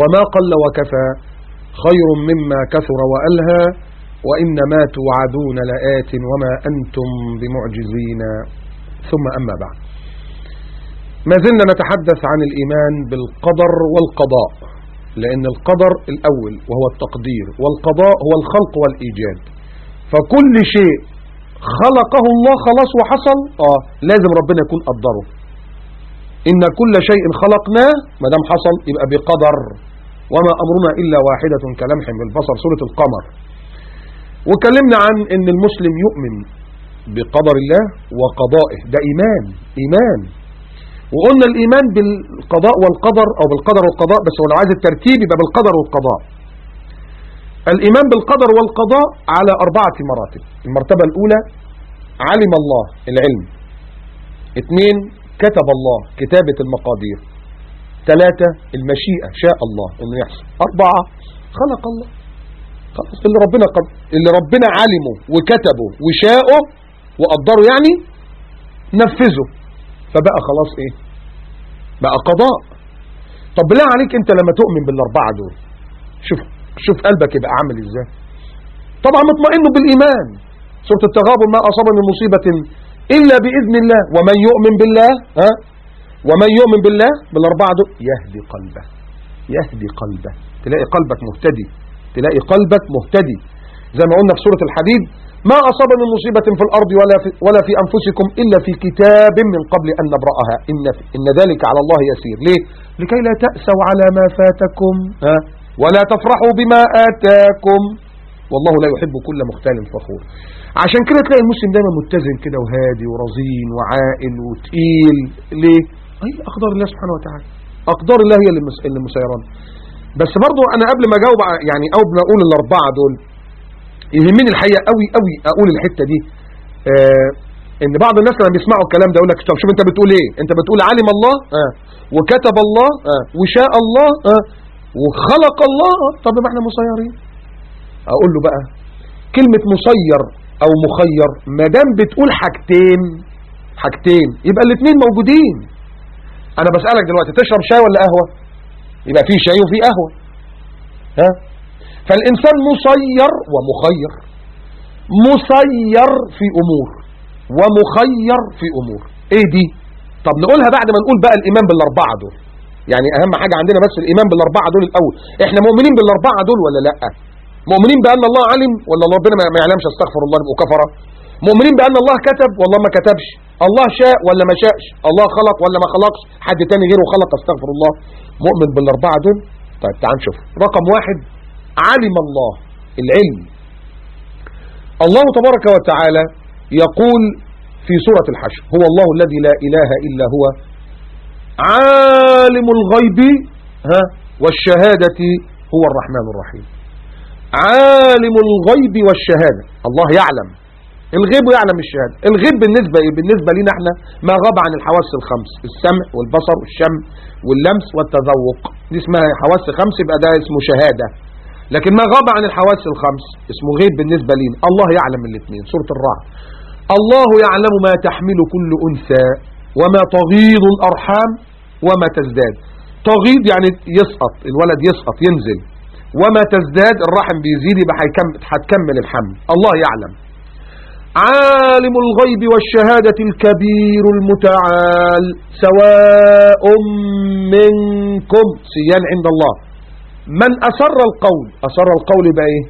وما قل وكفى خير مما كثر وألهى وإنما توعدون لآت وما أنتم بمعجزين. ثم أما بعد. ما زلنا نتحدث عن الإيمان بالقدر والقضاء لأن القدر الأول وهو التقدير والقضاء هو الخلق والإيجاد. فكل شيء خلقه الله خلاص وحصل آه لازم ربنا يكون قدره. إن كل شيء خلقناه ما دام حصل يبقى بقدر. وما أمرنا إلا واحدة كلمح بالبصر سورة القمر. وكلمنا عن أن المسلم يؤمن بقدر الله وقضائه. ده إيمان إيمان. وقلنا الإيمان بالقضاء والقدر أو بالقدر والقضاء بس هو لو عايز الترتيب يبقى بالقدر والقضاء. الإيمان بالقدر والقضاء على أربعة مراتب. المرتبة الأولى علم الله العلم. اثنين كتب الله كتابة المقادير. ثلاثة المشيئة. شاء الله. انه يحصل. أربعة خلق الله. خلاص اللي ربنا قد... اللي ربنا علمه وكتبه وشاءه وقدره يعني نفذه. فبقى خلاص إيه؟ بقى قضاء. طب بالله عليك أنت لما تؤمن بالأربعة دول شوف شوف قلبك يبقى عامل إزاي. طبعا مطمئن بالإيمان. سورة التغابن ما أصاب من مصيبة إلا بإذن الله. ومن يؤمن بالله ها؟ ومن يؤمن بالله بالأربعة دول يهدي قلبه يهدي قلبه. تلاقي قلبك مهتدي تلاقي قلبك مهتدي. زي ما قلنا في سورة الحديد ما أصاب من مصيبة في الأرض ولا في, ولا في أنفسكم إلا في كتاب من قبل أن نبرأها. إن, إن ذلك على الله يسير. ليه؟ لكي لا تأسوا على ما فاتكم. ها؟ ولا تفرحوا بما آتاكم. والله لا يحب كل مختال فخور. عشان كده تلاقي المسلم دايما متزن كده وهادي ورزين وعاقل وتقيل. ليه؟ أي أقدار الله سبحانه وتعالى. أقدار الله هي اللي مسيران. بس برضو أنا قبل ما أجاوب يعني أو ما أقول الأربعة دول يهمني الحقيقة قوي قوي أقول الحتة دي. آه إن بعض الناس لما بيسمعوا الكلام ده يقول لك طب شوف أنت بتقول إيه؟ أنت بتقول علم الله آه. وكتب الله آه. وشاء الله آه. وخلق الله. طب ما إحنا مسيرين؟ أقول له بقى كلمة مسير أو مخير ما دام بتقول حاجتين حاجتين يبقى الاثنين موجودين. أنا بسألك دلوقتي تشرب شاي ولا قهوة؟ يبقى في شاي وفي قهوة. ها؟ فالإنسان مسير ومخير. مسير في أمور ومخير في أمور. إيه دي؟ طب نقولها بعد ما نقول بقى الإيمان بالأربعة دول. يعني أهم حاجة عندنا بس الإيمان بالأربعة دول الأول. إحنا مؤمنين بالأربعة دول ولا لأ؟ مؤمنين بأن الله علم ولا ربنا ما يعلمش؟ أستغفر الله نبقوا مؤمنين بأن الله كتب والله ما كتبش؟ الله شاء ولا ما شاءش؟ الله خلق ولا ما خلقش؟ حد تاني غيره خلق استغفر الله. مؤمن بالأربعة دول؟ طيب تعال نشوف. رقم واحد علم الله العلم. الله تبارك وتعالى يقول في سورة الحشر هو الله الذي لا إله إلا هو عالم الغيب ها والشهادة هو الرحمن الرحيم. عالم الغيب والشهادة الله يعلم. الغيب يعلم الشهادة. الغيب بالنسبة إيه؟ بالنسبة لنا إحنا ما غاب عن الحواس الخمس. السمع والبصر والشم واللمس والتذوق. دي اسمها حواس خمس يبقى ده اسمه شهادة. لكن ما غاب عن الحواس الخمس اسمه غيب بالنسبة لنا الله يعلم الاثنين. سورة الرعد. الله يعلم ما تحمل كل أنثى وما تغيض الأرحام وما تزداد. تغيض يعني يسقط. الولد يسقط ينزل. وما تزداد الرحم بيزيد يبقى هتكمل الحمل. الله يعلم. عالم الغيب والشهادة الكبير المتعال سواء منكم سيان عند الله. من أسر القول أسر القول يبقى إيه؟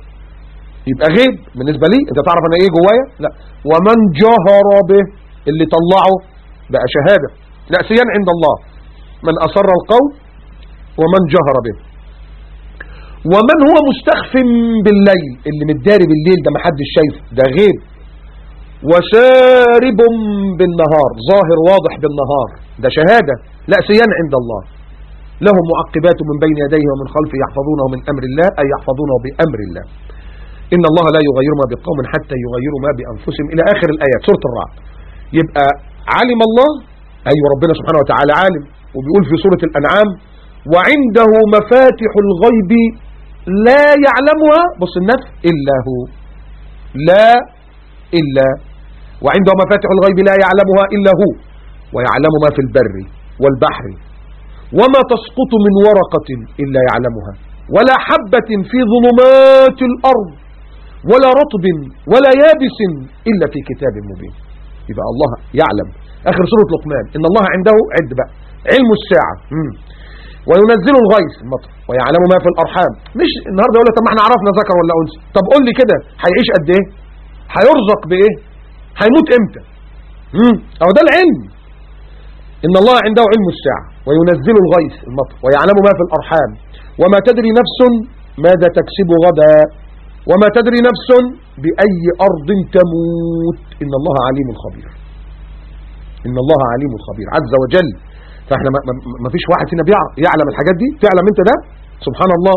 يبقى غيب. بالنسبة لي أنت تعرف أنا إيه جوايا؟ لا. ومن جهر به اللي طلعه بقى شهادة. لا سيان عند الله. من أسر القول ومن جهر به. ومن هو مستخف بالليل اللي متداري بالليل ده محدش شايفه ده غيب. وسارب بالنهار ظاهر واضح بالنهار. ده شهادة لا سيان عند الله. له معقبات من بين يديه ومن خلفه يحفظونه من أمر الله أي يحفظونه بأمر الله. إن الله لا يغير ما بقوم حتى يغيروا ما بأنفسهم. إلى آخر الآيات سورة الرعد. يبقى علم الله أيوة ربنا سبحانه وتعالى عالم وبيقول في سورة الأنعام وعنده مفاتح الغيب لا يعلمها بص النفس إلا هو. لا إلا وعنده مفاتح الغيب لا يعلمها إلا هو ويعلم ما في البر والبحر وما تسقط من ورقة إلا يعلمها ولا حبة في ظلمات الأرض ولا رطب ولا يابس إلا في كتاب مبين. يبقى الله يعلم. آخر سورة لقمان إن الله عنده عد بقى علم الساعة. مم. وينزل الغيث المطر ويعلم ما في الأرحام. مش النهاردة يقول لك طب ما إحنا عرفنا ذكر ولا أنثى؟ طب قول لي كده هيعيش قد إيه؟ هيرزق بإيه؟ هيموت إمتى؟ مم. أو ده العلم. إن الله عنده علم الساعة وينزل الغيث المطر ويعلم ما في الأرحام. وما تدري نفس ماذا تكسب غدا. وما تدري نفس بأي أرض تموت. إن الله عليم خبير. إن الله عليم خبير. عز وجل. فإحنا ما, فيش واحد فينا يعلم الحاجات دي. تعلم أنت ده؟ سبحان الله.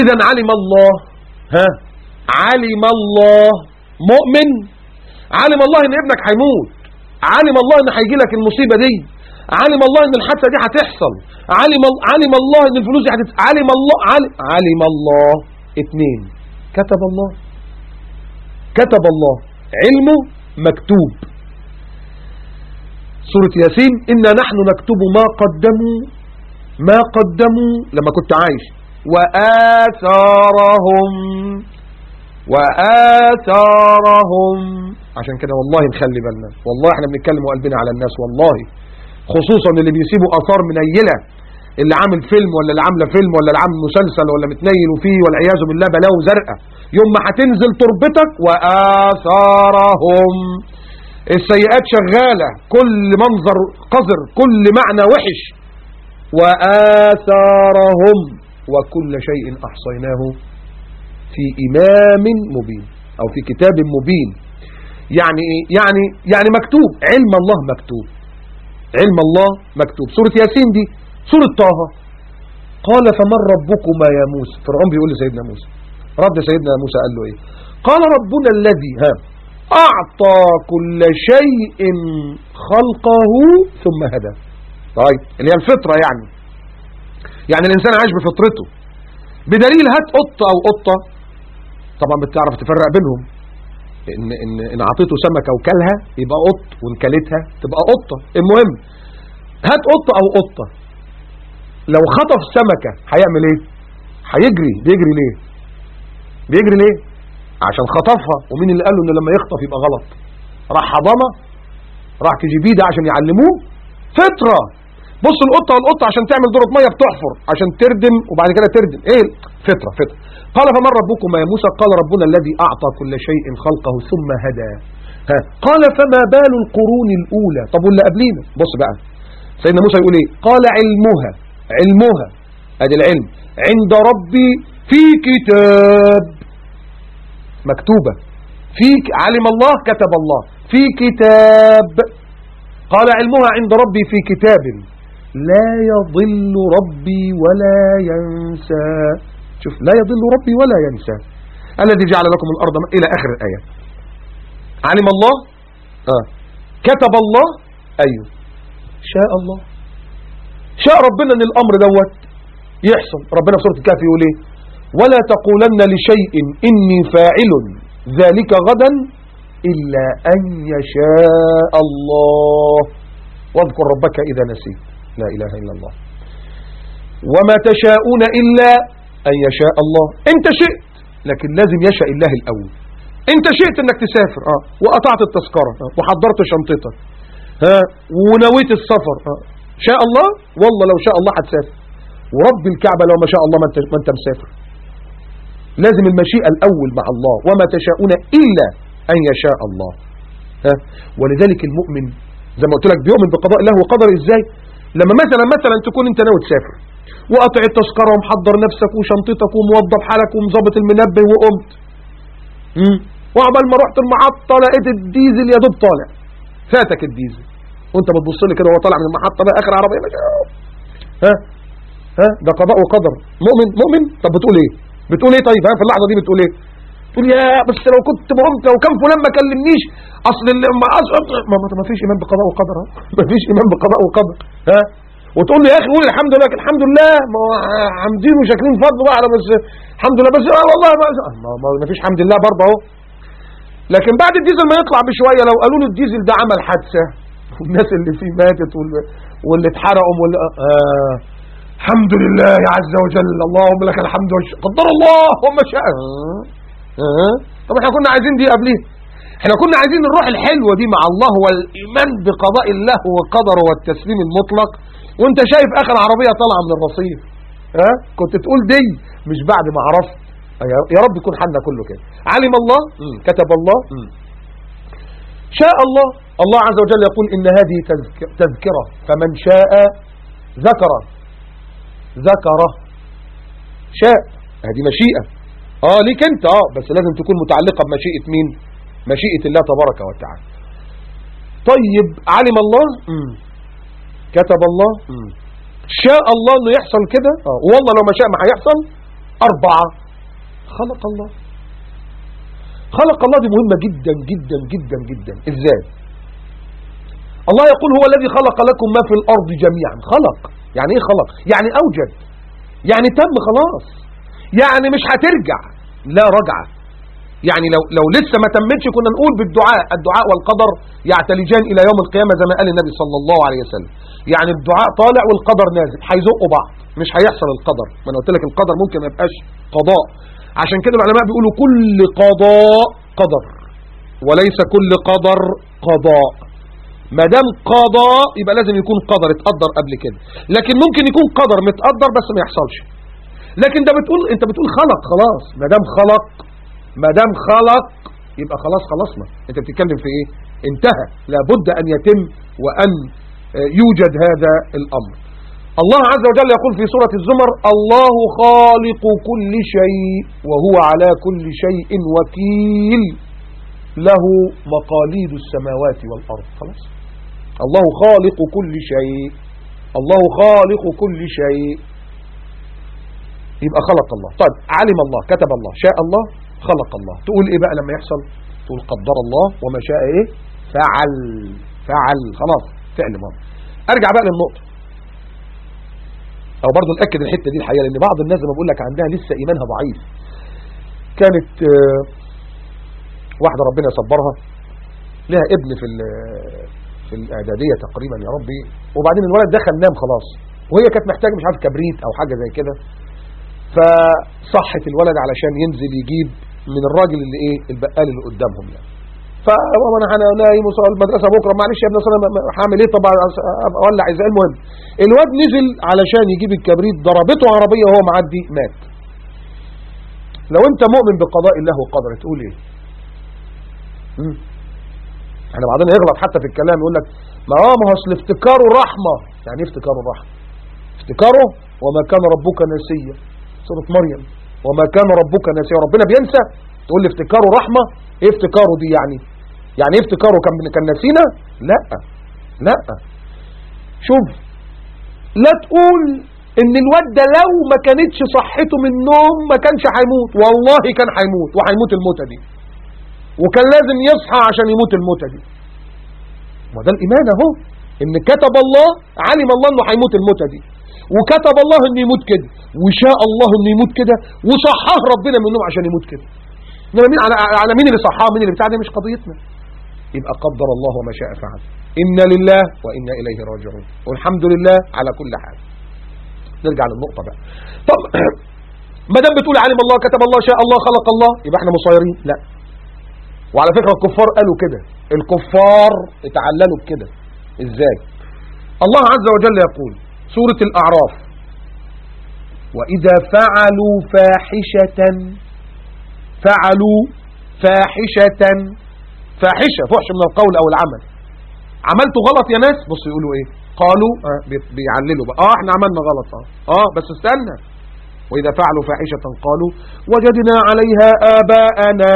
اذا علم الله ها؟ علم الله مؤمن علم الله إن ابنك هيموت. علم الله إن هيجي لك المصيبة دي. علم الله إن الحادثة دي هتحصل. علم علم الله إن الفلوس دي هتت علم الله علم, علم الله. اتنين. كتب الله. كتب الله. علمه مكتوب. سورة ياسين. إنا نحن نكتب ما قدموا ما قدموا لما كنت عايش. وآثارهم وآثارهم عشان كده والله نخلي بالنا. والله إحنا بنتكلم وقلبنا على الناس والله. خصوصا اللي بيسيبوا آثار منيلة اللي عامل فيلم ولا اللي عاملة فيلم ولا اللي عامل مسلسل ولا متنيل وفيه والعياذ بالله بلاوي زرقاء. يوم ما هتنزل تربتك وآثارهم. السيئات شغالة كل منظر قذر كل معنى وحش. وآثارهم. وكل شيء أحصيناه في إمام مبين أو في كتاب مبين. يعني إيه؟ يعني يعني مكتوب. علم الله مكتوب. علم الله مكتوب. سورة ياسين دي سورة طه. قال فمن ربكما يا موسى؟ فرعون بيقول لسيدنا موسى. رد سيدنا موسى قال له إيه؟ قال ربنا الذي ها أعطى كل شيء خلقه ثم هدى. طيب اللي هي الفطرة يعني. يعني الإنسان عايش بفطرته. بدليل هات قطة أو قطة. طبعا بتعرف تفرق بينهم. إن, إن, إن عطيته سمكة وكلها يبقى قط وإن كلتها تبقى قطة. المهم هات قطة أو قطة. لو خطف سمكة هيعمل إيه؟ هيجري. بيجري ليه؟ بيجري ليه؟ عشان خطفها. ومين اللي قال له ان لما يخطف يبقى غلط؟ راح حضانة راح كجبيدة عشان يعلموه؟ فطرة. بص القطة والقطة عشان تعمل دورة مية بتحفر عشان تردم وبعد كده تردم. إيه؟ فطرة فطرة. قال فمن ربكم يا موسى؟ قال ربنا الذي أعطى كل شيء خلقه ثم هدى. ها. قال فما بال القرون الأولى؟ طب واللي قبلينا؟ بص بقى. سيدنا موسى يقول إيه؟ قال علمها علمها. أدي العلم. عند ربي في كتاب. مكتوبة. في علم الله كتب الله. في كتاب. قال علمها عند ربي في كتاب. لا يضل ربي ولا ينسى. شوف لا يضل ربي ولا ينسى. الذي جعل لكم الأرض إلى آخر الآية. علم الله؟ آه. كتب الله؟ أيوه. شاء الله. شاء ربنا إن الأمر دوت يحصل. ربنا في سورة الكهف يقول إيه؟ ولا تقولن لشيء إني فاعل ذلك غدا إلا أن يشاء الله. واذكر ربك إذا نسيت. لا إله إلا الله. وما تشاءون إلا أن يشاء الله. انت شئت لكن لازم يشاء الله الأول. انت شئت إنك تسافر آه. وقطعت التذكرة آه. وحضرت شنطتك ها ونويت السفر آه. شاء الله؟ والله لو شاء الله هتسافر ورب الكعبة لو ما شاء الله ما انت, ما انت مسافر. لازم المشيئة الأول مع الله. وما تشاءون إلا أن يشاء الله. ها ولذلك المؤمن زي ما قلت لك بيؤمن بقضاء الله وقدر إزاي؟ لما مثلا مثلا تكون أنت ناوي تسافر. وقطع التذكرة ومحضر نفسك وشنطتك وموظف حالك ومظبط المنبه وقمت. وعقبال ما رحت المحطة لقيت الديزل يا دوب طالع. فاتك الديزل. وأنت بتبص لي كده وهو طالع من المحطة بقى آخر عربية. ماشي. ها؟ ها؟ ده قضاء وقدر. مؤمن؟ مؤمن؟ طب بتقول إيه؟ بتقول إيه طيب؟ ها في اللحظة دي بتقول إيه؟ تقول يا بس لو كنت قمت لو كان فلان ما كلمنيش أصل ما, ما, فيش إيمان بقضاء وقدر ما فيش إيمان بقضاء وقدر ها وتقول لي يا أخي قول الحمد لله الحمد لله ما هو حامدين وشاكرين فضل بقى على بس الحمد لله بس آه والله ما, ما, فيش حمد لله برضه أهو لكن بعد الديزل ما يطلع بشوية لو قالوا له الديزل ده عمل حادثة والناس اللي فيه ماتت واللي, اتحرقوا واللي آه الحمد لله عز وجل اللهم لك الحمد قدر الله وما شاء آه. آه. طب إحنا كنا عايزين دي قبليه إحنا كنا عايزين الروح الحلوة دي مع الله والإيمان بقضاء الله وقدره والتسليم المطلق. وانت شايف اخر عربيه طالعة من الرصيف. ها؟ كنت تقول دي مش بعد ما عرفت. يا رب يكون حالنا كله كده. علم الله؟ مم. كتب الله؟ مم. شاء الله. الله عز وجل يقول إن هذه تذكرة. فمن شاء ذكر. ذكر. شاء. هذه مشيئة. آه ليك أنت. آه بس لازم تكون متعلقة بمشيئة مين؟ مشيئة الله تبارك وتعالى. طيب علم الله؟ مم. كتب الله؟ مم. شاء الله إنه يحصل كده؟ آه. والله لو ما شاء ما هيحصل. أربعة. خلق الله. خلق الله دي مهمة جدا جدا جدا جدا. إزاي؟ الله يقول هو الذي خلق لكم ما في الأرض جميعا. خلق. يعني إيه خلق؟ يعني أوجد. يعني تم خلاص. يعني مش هترجع. لا رجعة يعني لو لو لسه ما تمتش كنا نقول بالدعاء. الدعاء والقدر يعتلجان إلى يوم القيامة زي ما قال النبي صلى الله عليه وسلم. يعني الدعاء طالع والقدر نازل. هيزقوا بعض. مش هيحصل القدر. ما أنا قلت لك القدر ممكن ما يبقاش قضاء. عشان كده العلماء بيقولوا كل قضاء قدر. وليس كل قدر قضاء. ما دام قضاء يبقى لازم يكون قدر اتقدر قبل كده. لكن ممكن يكون قدر متقدر بس ما يحصلش. لكن ده بتقول انت بتقول خلق خلاص. ما دام خلق ما دام خلق يبقى خلاص خلصنا. أنت بتتكلم في إيه؟ انتهى. لابد أن يتم وأن يوجد هذا الأمر. الله عز وجل يقول في سورة الزمر الله خالق كل شيء وهو على كل شيء وكيل. له مقاليد السماوات والأرض. خلاص. الله خالق كل شيء. الله خالق كل شيء. يبقى خلق الله. طيب علم الله كتب الله. شاء الله؟ خلق الله. تقول إيه بقى لما يحصل؟ تقول قدر الله وما شاء إيه؟ فعل. فعل. خلاص فعل ماضي أرجع بقى للنقطة. أو برضه نأكد الحتة دي الحقيقة لأن بعض الناس زي ما بقول لك عندها لسه إيمانها ضعيف. كانت واحدة ربنا يصبرها لها ابن في في الإعدادية تقريبا يا ربي وبعدين الولد دخل نام خلاص. وهي كانت محتاجة مش عارف كبريت أو حاجة زي كده. فصحت الولد علشان ينزل يجيب من الراجل اللي إيه البقال اللي قدامهم يعني. فماما أنا نايم وصلاه المدرسة بكرة معلش يا ابني اصل أنا هعمل إيه؟ طبعا أولع إزاي؟ المهم الواد نزل علشان يجيب الكبريت ضربته عربية وهو معدي مات. لو أنت مؤمن بقضاء الله وقدره تقول إيه؟ إحنا بعدين يغلط حتى في الكلام يقول لك ما هو ما هو أصل افتكاره رحمة. يعني إيه افتكاره رحمة؟ افتكاره وما كان ربك ناسيا. سورة مريم. وما كان ربك ناسيا ربنا بينسى. تقول لي افتكاره رحمة. إيه افتكاره دي يعني؟ يعني إيه افتكاره كان كان نسينا لا. لا. شوف. لا تقول إن الواد ده لو ما كانتش صحته من النوم ما كانش هيموت. والله كان هيموت. وهيموت الموتة دي. وكان لازم يصحى عشان يموت الموتة دي. ما ده الإيمان أهو. إن كتب الله علم الله إنه هيموت الموتة دي. وكتب الله انه يموت كده وشاء الله انه يموت كده وصحاه ربنا من النوم عشان يموت كده إنما مين على على مين اللي صحاه؟ مين اللي بتاع دي مش قضيتنا. يبقى قدر الله وما شاء فعل. إنا لله وإنا إليه راجعون. والحمد لله على كل حال. نرجع للنقطة بقى. طب ما دام بتقول علم الله كتب الله شاء الله خلق الله يبقى إحنا مصيرين. لا. وعلى فكرة الكفار قالوا كده. الكفار اتعللوا بكده. إزاي؟ الله عز وجل يقول سورة الأعراف. وإذا فعلوا فاحشة فعلوا فاحشة فاحشة فحش من القول أو العمل. عملتوا غلط يا ناس؟ بصوا يقولوا إيه؟ قالوا آه بيعللوا بقى. آه إحنا عملنا غلط آه. آه بس استنى. وإذا فعلوا فاحشة قالوا وجدنا عليها آباءنا.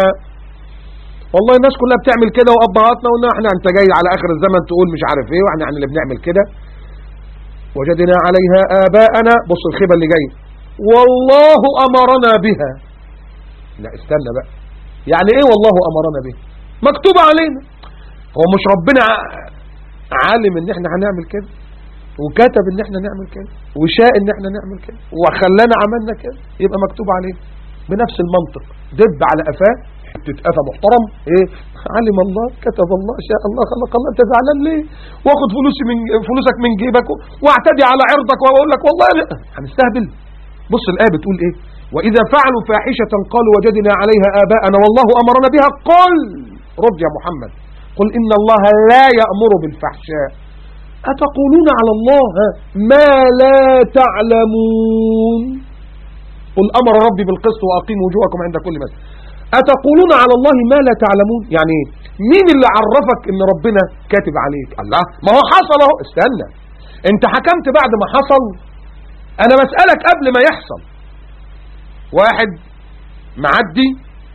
والله الناس كلها بتعمل كده وأبهاتنا وان إحنا أنت جاي على آخر الزمن تقول مش عارف إيه وإحنا يعني اللي بنعمل كده. وجدنا عليها آباءنا. بص الخيبة اللي جاي والله أمرنا بها. لا استنى بقى. يعني إيه والله أمرنا بها؟ مكتوب علينا. هو مش ربنا عالم إن إحنا هنعمل كده؟ وكتب إن إحنا نعمل كده؟ وشاء إن إحنا نعمل كده؟ وخلانا عملنا كده؟ يبقى مكتوب علينا. بنفس المنطق. دب على قفاه. قفا محترم. إيه؟ علم الله كتب الله شاء الله خلق الله. أنت زعلان ليه؟ واخد فلوسي من فلوسك من جيبك واعتدي على عرضك وأقول لك والله لا. هنستهبل. بص الآية بتقول إيه؟ وإذا فعلوا فاحشة قالوا وجدنا عليها آباءنا والله أمرنا بها. قل رد يا محمد. قل إن الله لا يأمر بالفحشاء. أتقولون على الله؟ ما لا تعلمون. قل أمر ربي بالقسط وأقيموا وجوهكم عند كل مسجد. أتقولون على الله ما لا تعلمون؟ يعني مين اللي عرفك إن ربنا كاتب عليك؟ الله. ما هو حصل أهو. استنى. أنت حكمت بعد ما حصل. أنا بسألك قبل ما يحصل. واحد معدي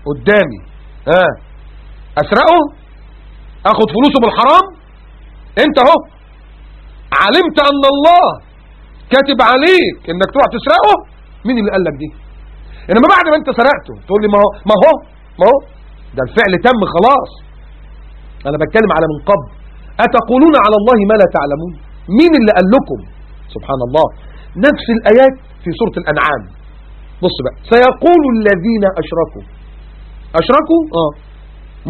قدامي. ها. أسرقه؟ اخد فلوسه بالحرام؟ أنت أهو. علمت أن الله كاتب عليك إنك تروح تسرقه؟ مين اللي قال لك دي؟ إنما بعد ما أنت سرقته تقول لي ما هو ما هو؟ ما هو؟ ده الفعل تم خلاص. أنا بتكلم على من قبل. أتقولون على الله ما لا تعلمون؟ مين اللي قال لكم؟ سبحان الله. نفس الآيات في سورة الأنعام. بص بقى. سيقول الذين أشركوا. أشركوا؟ آه.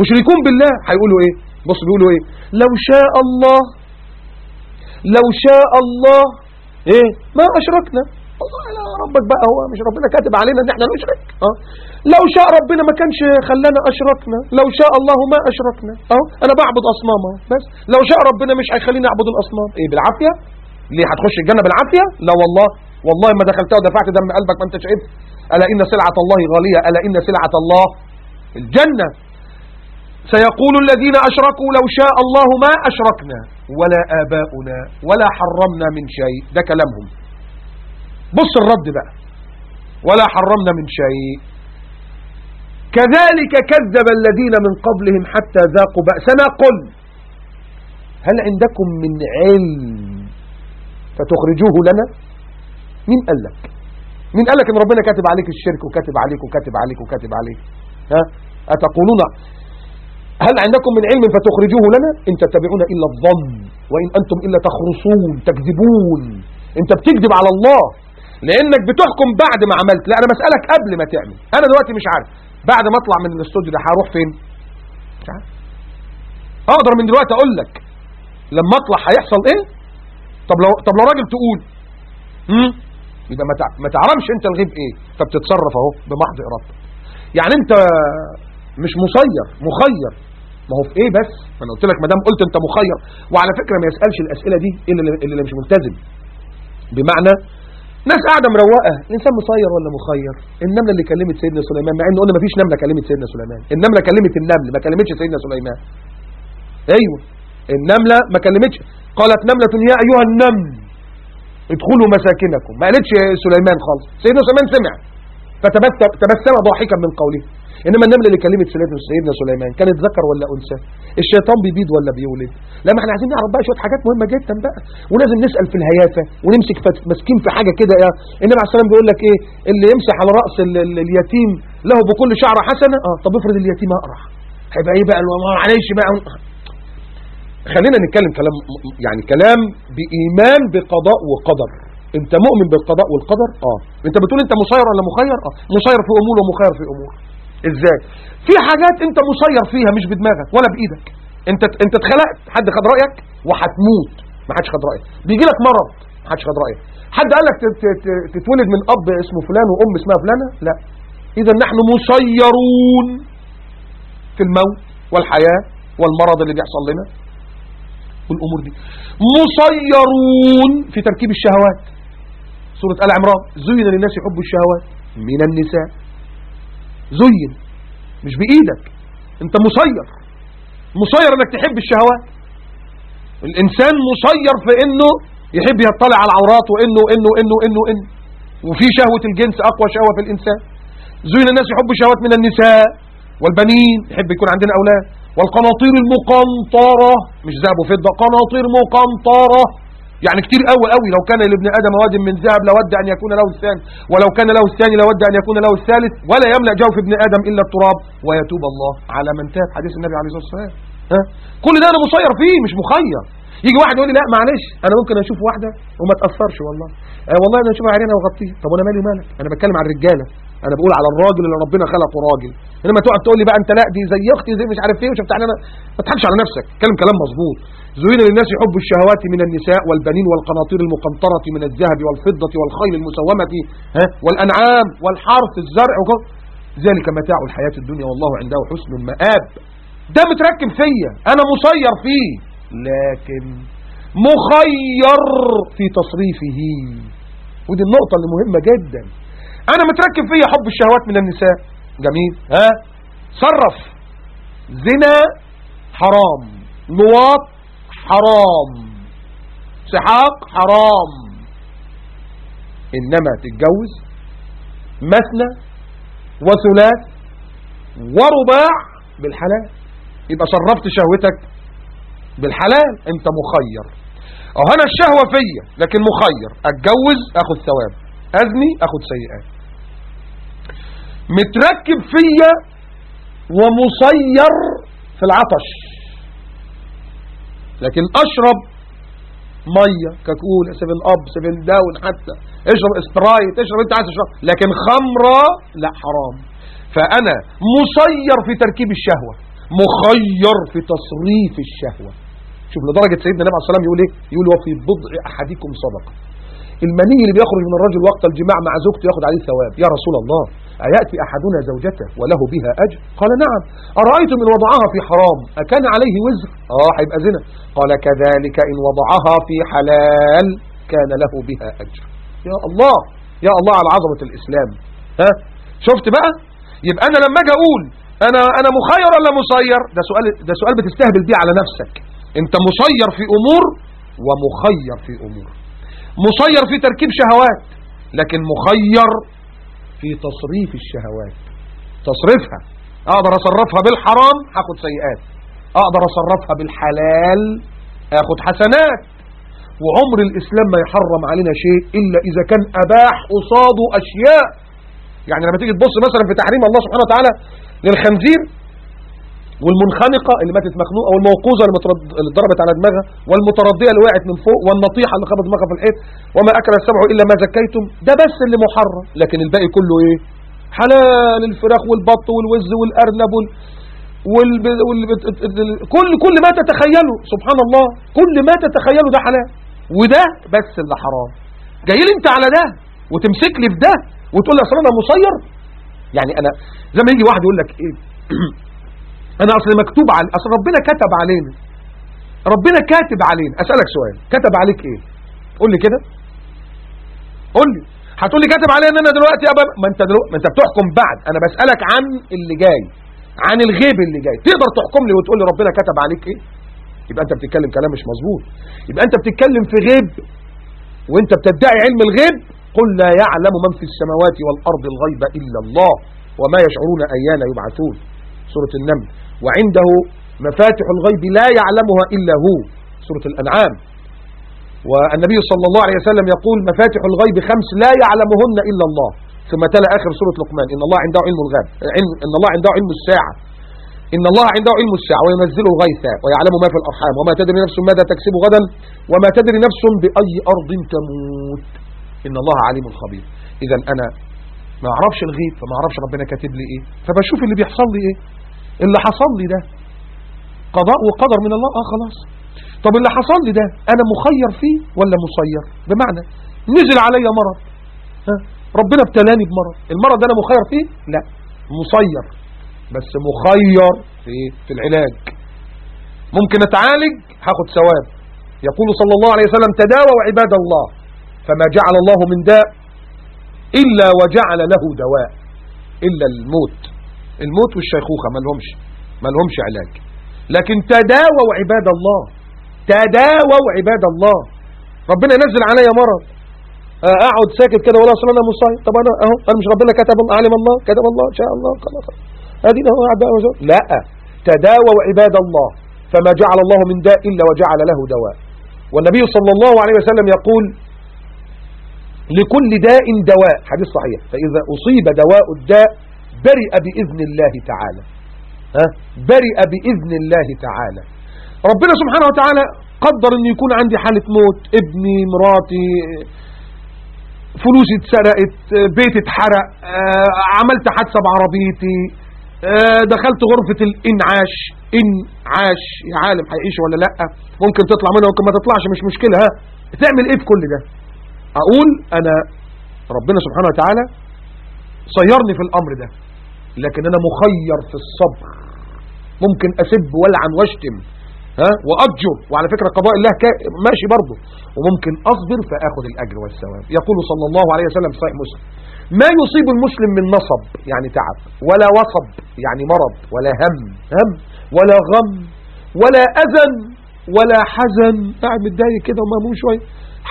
مشركون بالله؟ هيقولوا إيه؟ بص بيقولوا إيه؟ لو شاء الله لو شاء الله إيه؟ ما أشركنا. لا ربك بقى هو مش ربنا كاتب علينا إن إحنا نشرك. آه. لو شاء ربنا ما كانش خلانا أشركنا لو شاء الله ما أشركنا. اهو أنا بعبد أصنام أهو. بس لو شاء ربنا مش هيخليني أعبد الأصنام. إيه بالعافية؟ ليه هتخش الجنة بالعافية؟ لا والله. والله ما دخلتها ودفعت دم قلبك ما انت شايف ألا إن سلعة الله غالية ألا إن سلعة الله الجنة. سيقول الذين أشركوا لو شاء الله ما أشركنا ولا آباؤنا ولا حرمنا من شيء. ده كلامهم. بص الرد بقى. ولا حرمنا من شيء. كذلك كذب الذين من قبلهم حتى ذاقوا بأسنا. قل هل عندكم من علم فتخرجوه لنا؟ مين قال لك؟ مين قال لك إن ربنا كاتب عليك الشرك وكاتب عليك وكاتب عليك وكاتب عليك؟ ها؟ أتقولون هل عندكم من علم فتخرجوه لنا؟ إن تتبعون إلا الظن وإن أنتم إلا تخرصون تكذبون. أنت بتكذب على الله. لأنك بتحكم بعد ما عملت. لا أنا بسألك قبل ما تعمل. أنا دلوقتي مش عارف. بعد ما أطلع من الاستوديو ده هروح فين؟ مش عارف. أقدر من دلوقتي أقول لك لما أطلع هيحصل إيه؟ طب لو طب لو راجل تقول هم؟ يبقى ما تع- ما تعرفش أنت الغيب إيه. فبتتصرف أهو بمحض إرادتك. يعني أنت مش مسير مخير. ما هو في إيه بس؟ ما أنا قلت لك ما دام قلت أنت مخير. وعلى فكرة ما يسألش الأسئلة دي إلا اللي مش ملتزم. بمعنى ناس قاعدة مروقة. الإنسان مسير ولا مخير؟ النملة اللي كلمت سيدنا سليمان مع ان قلنا ما فيش نملة كلمت سيدنا سليمان. النملة كلمت النمل ما كلمتش سيدنا سليمان. أيوه. النملة ما كلمتش. قالت نملة يا أيها النمل ادخلوا مساكنكم. ما قالتش سليمان خالص. سيدنا سليمان سمع. فتبسم تبسم ضاحكا من قوله. إنما النمله اللي كلمت سيدنا سليمان. كانت ذكر ولا أنثى؟ الشيطان بيبيض ولا بيولد؟ لا ما إحنا عايزين نعرف بقى شوية حاجات مهمة جدا بقى. ولازم نسأل في الهيافة ونمسك ماسكين في حاجة كده يا. النبي عليه السلام بيقول لك إيه؟ اللي يمسح على رأس ال- ال- اليتيم له بكل شعرة حسنة. آه طب افرض اليتيم أقرع. هيبقى إيه بقى؟ معلش بقى. خلينا نتكلم كلام يعني كلام بإيمان بقضاء وقدر. أنت مؤمن بالقضاء والقدر؟ آه. أنت بتقول أنت مسير ولا مخير؟ آه. مسير في أمور ومخير في أمور. إزاي؟ في حاجات أنت مسير فيها مش بدماغك ولا بإيدك. أنت أنت اتخلقت حد خد رأيك؟ وهتموت ما حدش خد رأيك. بيجي لك مرض ما حدش خد رأيك. حد قال لك تت- تت- تتولد من أب اسمه فلان وأم اسمها فلانة؟ لا. إذا نحن مسيرون في الموت والحياة والمرض اللي بيحصل لنا والأمور دي. مسيرون في تركيب الشهوات. سورة آل عمران زين للناس حب الشهوات من النساء. زين. مش بإيدك. أنت مسير. مسير إنك تحب الشهوات. الإنسان مسير في إنه يحب يطلع على العورات وانه إنه إنه إنه إنه. وفي شهوة الجنس أقوى شهوة في الإنسان. زين الناس يحب الشهوات من النساء والبنين. يحب يكون عندنا أولاد. والقناطير المقنطرة. مش ذهب وفضة قناطير مقنطرة. يعني كتير قوي قوي. لو كان لابن آدم واد من ذهب لود أن يكون له الثاني. ولو كان له الثاني لود أن يكون له الثالث. ولا يملأ جوف ابن آدم إلا التراب. ويتوب الله على من تاب. حديث النبي عليه الصلاة والسلام. ها؟ كل ده أنا مسير فيه مش مخير. يجي واحد يقول لي لا معلش أنا ممكن أشوف واحدة وما اتاثرش والله. آه والله أنا أشوف عينيها واغطيها طب وأنا مالي ومالك أنا بتكلم عن الرجالة. أنا بقول على الراجل اللي ربنا خلقه راجل. إنما تقعد تقول لي بقى أنت لا دي زي أختي زي مش عارف إيه وشفت أنا ما تضحكش على نفسك. اتكلم كلام مظبوط. زين للناس حب الشهوات من النساء والبنين والقناطير المقنطرة من الذهب والفضة والخيل المسومة ها والأنعام والحرث الزرع وكل. ذلك متاع الحياة الدنيا والله عنده حسن المآب. ده متركب فيا. أنا مسير فيه. لكن مخير في تصريفه. ودي النقطة اللي مهمة جدا. أنا متركب فيا حب الشهوات من النساء. جميل. ها؟ صرف. زنا حرام. لواط حرام. سحاق حرام. إنما تتجوز مثنى وثلاث ورباع بالحلال. يبقى صرفت شهوتك بالحلال انت مخير. أو هنا الشهوة فيا لكن مخير. أتجوز آخد ثواب. أزني آخد سيئات. متركب فيا ومصير في العطش. لكن أشرب مية كاكولا Seven Up Seven Down حتى. أشرب اسبرايت أشرب أنت عايز تشرب. لكن خمرة لا حرام. فأنا مسير في تركيب الشهوة. مخير في تصريف الشهوة. شوف لدرجة سيدنا النبي عليه الصلاه والسلام يقول إيه؟ يقول وفي بضع أحدكم صدقة. المني اللي بيخرج من الرجل وقت الجماع مع زوجته ياخد عليه ثواب يا رسول الله أيأتي أحدنا زوجته وله بها أجر؟ قال نعم. أرأيتم إن وضعها في حرام؟ أكان عليه وزر؟ آه هيبقى زنا. قال كذلك إن وضعها في حلال كان له بها أجر. يا الله يا الله على عظمة الإسلام. ها؟ شفت بقى؟ يبقى أنا لما أجي أقول أنا أنا مخير ولا مسير؟ ده سؤال ده سؤال بتستهبل بيه على نفسك. أنت مسير في أمور ومخير في أمور. مسير في تركيب شهوات لكن مخير في تصريف الشهوات. تصريفها أقدر اصرفها بالحرام هاخد سيئات. أقدر اصرفها بالحلال اخد حسنات. وعمر الاسلام ما يحرم علينا شيء إلا إذا كان أباح قصاده أشياء. يعني لما تيجي تبص مثلا في تحريم الله سبحانه وتعالى للخنزير والمنخنقة اللي ماتت مخنوقة والموقوزة اللي, مترد... اللي ضربت على دماغها والمتردية اللي وقعت من فوق والنطيحة اللي خبط دماغها في الحيط وما أكل السبع إلا ما زكيتم ده بس اللي محرم. لكن الباقي كله إيه؟ حلال الفراخ والبط والوز والأرنب وال... وال... وال... كل كل ما تتخيله. سبحان الله كل ما تتخيله ده حلال. وده بس اللي حرام. جاي لي أنت على ده وتمسك لي في ده وتقول لي أصل أنا مسير. يعني أنا زي ما يجي واحد يقول لك إيه؟ أنا اصل مكتوب على أصل ربنا كتب علينا. ربنا كاتب علينا. أسألك سؤال كتب عليك إيه؟ قول لي كده. قول لي. هتقول لي كاتب علينا إن أنا دلوقتي ابقى ما أنت دلوقتي ما أنت بتحكم بعد. أنا بسألك عن اللي جاي عن الغيب اللي جاي. تقدر تحكم لي وتقول لي ربنا كتب عليك إيه؟ يبقى أنت بتتكلم كلام مش مظبوط. يبقى أنت بتتكلم في غيب. وأنت بتدعي علم الغيب. قل لا يعلم من في السماوات والأرض الغيب إلا الله وما يشعرون أيان يبعثون. سورة النمل. وعنده مفاتح الغيب لا يعلمها إلا هو سورة الأنعام. والنبي صلى الله عليه وسلم يقول مفاتح الغيب خمس لا يعلمهن إلا الله. ثم تلا آخر سورة لقمان. إن الله عنده علم الغيب إن الله عنده علم الساعة. إن الله عنده علم الساعة وينزل غيثا ويعلم ما في الأرحام. وما تدري نفس ماذا تكسب غدا وما تدري نفس بأي أرض تموت. إن الله عليم خبير. إذا أنا ما أعرفش الغيب فما أعرفش ربنا كاتب لي إيه فبشوف اللي بيحصل لي إيه. اللي حصل لي ده. قضاء وقدر من الله. آه خلاص. طب اللي حصل لي ده أنا مخير فيه ولا مسير؟ بمعنى نزل عليا مرض. ها؟ ربنا ابتلاني بمرض. المرض ده أنا مخير فيه؟ لا. مسير. بس مخير في في العلاج. ممكن أتعالج؟ هاخد ثواب. يقول صلى الله عليه وسلم تداووا عباد الله فما جعل الله من داء إلا وجعل له دواء إلا الموت. الموت والشيخوخة ما لهمش ما لهمش علاج. لكن تداووا عباد الله تداووا عباد الله. ربنا ينزل عليا مرض. أقعد ساكت كده ولا أصل أنا مصايب. طب أنا أهو أنا مش ربنا كتب علم الله كتب الله ان شاء الله خلاص ادينا هو قاعد لا تداووا عباد الله. فما جعل الله من داء إلا وجعل له دواء. والنبي صلى الله عليه وسلم يقول لكل داء دواء. حديث صحيح. فإذا أصيب دواء الداء برئ بإذن الله تعالى. ها؟ برئ بإذن الله تعالى. ربنا سبحانه وتعالى قدر أن يكون عندي حالة موت ابني مراتي فلوسي اتسرقت بيتي اتحرق آه، عملت حادثة بعربيتي آه، دخلت غرفة الإنعاش. إنعاش يا عالم هيعيش ولا لأ؟ ممكن تطلع منها ممكن ما تطلعش مش مشكلة. ها؟ تعمل إيه في كل ده؟ أقول أنا ربنا سبحانه وتعالى صيرني في الأمر ده. لكن أنا مخير في الصبر. ممكن أسب والعن واشتم ها وأجر وعلى فكرة قضاء الله ماشي برضه وممكن أصبر فآخذ الأجر والثواب. يقول صلى الله عليه وسلم في صحيح مسلم ما يصيب المسلم من نصب يعني تعب ولا وصب يعني مرض ولا هم هم ولا غم ولا أذى ولا حزن. قاعد متضايق كده ومهموم شوية.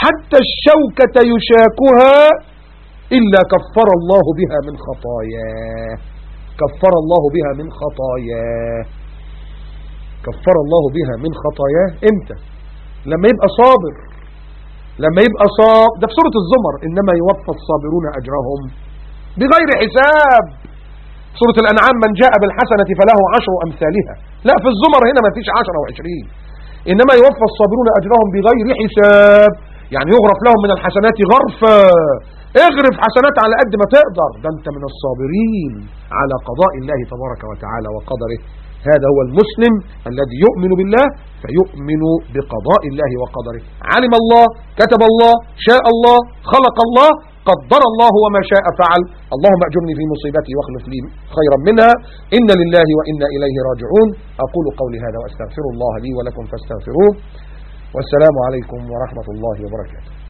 حتى الشوكة يشاكها إلا كفر الله بها من خطاياه. كفر الله بها من خطاياه. كفر الله بها من خطاياه. إمتى؟ لما يبقى صابر. لما يبقى صاب. ده في سورة الزمر. إنما يوفى الصابرون أجرهم بغير حساب. سورة الأنعام من جاء بالحسنة فله عشر أمثالها. لا في الزمر هنا ما فيش عشر أو عشرين إنما يوفى الصابرون أجرهم بغير حساب. يعني يغرف لهم من الحسنات غرفة اغرف حسنات على قد ما تقدر. ده انت من الصابرين على قضاء الله تبارك وتعالى وقدره. هذا هو المسلم الذي يؤمن بالله فيؤمن بقضاء الله وقدره. علم الله كتب الله شاء الله خلق الله قدر الله وما شاء فعل. اللهم أجرني في مصيبتي واخلف لي خيرا منها. إن لله وإنا إليه راجعون. أقول قولي هذا وأستغفر الله لي ولكم فاستغفروه. والسلام عليكم ورحمة الله وبركاته.